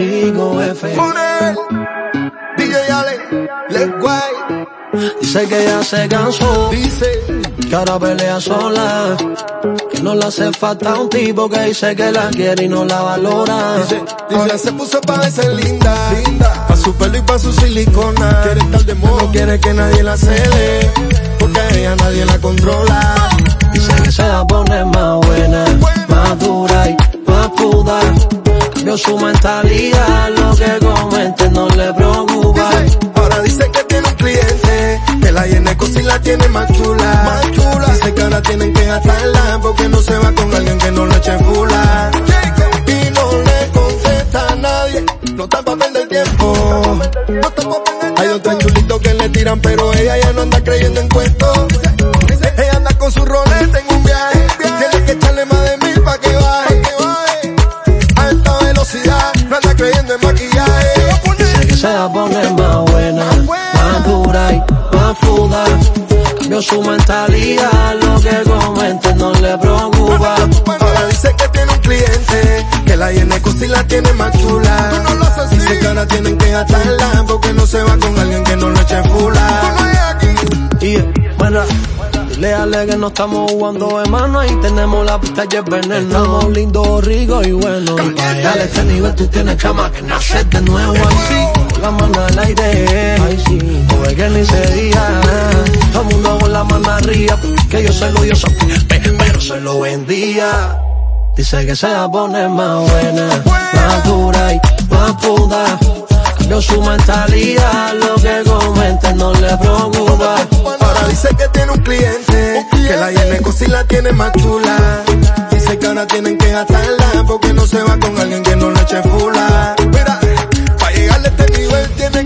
F. Funel, DJ Ale, Let's Guay. Dice que ya se cansó. Dice que ahora pelea sola. Que no le hace falta un tipo que dice que la quiere y no la valora. Dice, ahora se puso pa' verse linda. linda. Pa' su pelo y pa' su silicona. Quiere estar de moda, no quiere que nadie la cele. Porque a ella nadie la controla. Dice que se la pone más buena, más dura y. Cambió su mentalidad, lo que comente no le preocupa. ahora dice que tiene un cliente, que la llene y la tiene más chula. Más chula. Dice que ahora tienen que gastarla, porque no se va con alguien que no le eche fula. Y no le contesta a nadie, no está pa' perder tiempo. Hay otros chulitos que le tiran, pero ella ya no anda creyendo en cuentos. Más buena, más dura y más fuda. Cambió su mentalidad, lo que comente no le preocupa. Ahora dice que tiene un cliente, que la llene y la tiene más chula. Dice que ahora tienen que gastarla, porque no se va con alguien que no le eche fula. Y bueno, dile que no estamos jugando de mano y tenemos la pista ya veneno. Estamos lindos, ricos y bueno. Y para a este nivel tú tienes chama que nacer de nuevo así. La mano al aire, ay sí, joder que ni se diga. Todo el mundo con la mano arriba, que yo se lo yo soy, pero se lo vendía. Dice que se la pone más buena, más dura y más puta. Cambió su mentalidad, lo que comente no le preocupa. Ahora dice que tiene un cliente, que la llene y la tiene más chula. Dice que ahora tienen que gastarla, porque no se va con alguien que no le eche fula.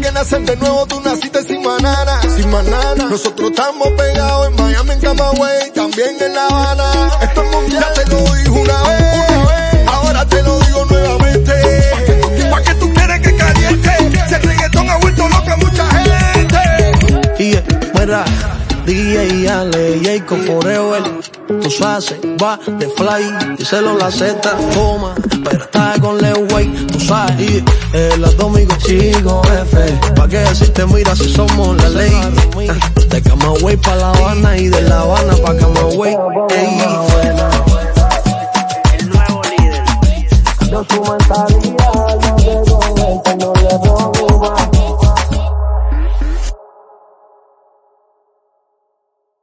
Que nacer de nuevo, tú naciste sin manana, sin manana. Nosotros estamos pegados en Miami, en Camagüey, también en La Habana. Esto es mundial, te lo dije una vez, ahora te lo digo nuevamente. ¿Pa' qué tú quieres que caliente? Si el reggaetón ha vuelto loco a mucha gente. Y mira, DJ Ale, Jacob Forever, tú sabes, va de fly, díselo la Z, toma, pero está con Leo Way, tú sabes, y el atómico chico F, pa' que si te miras si somos la ley, de Camagüey pa' La Habana y de La Habana pa' Camagüey, ey. El nuevo líder,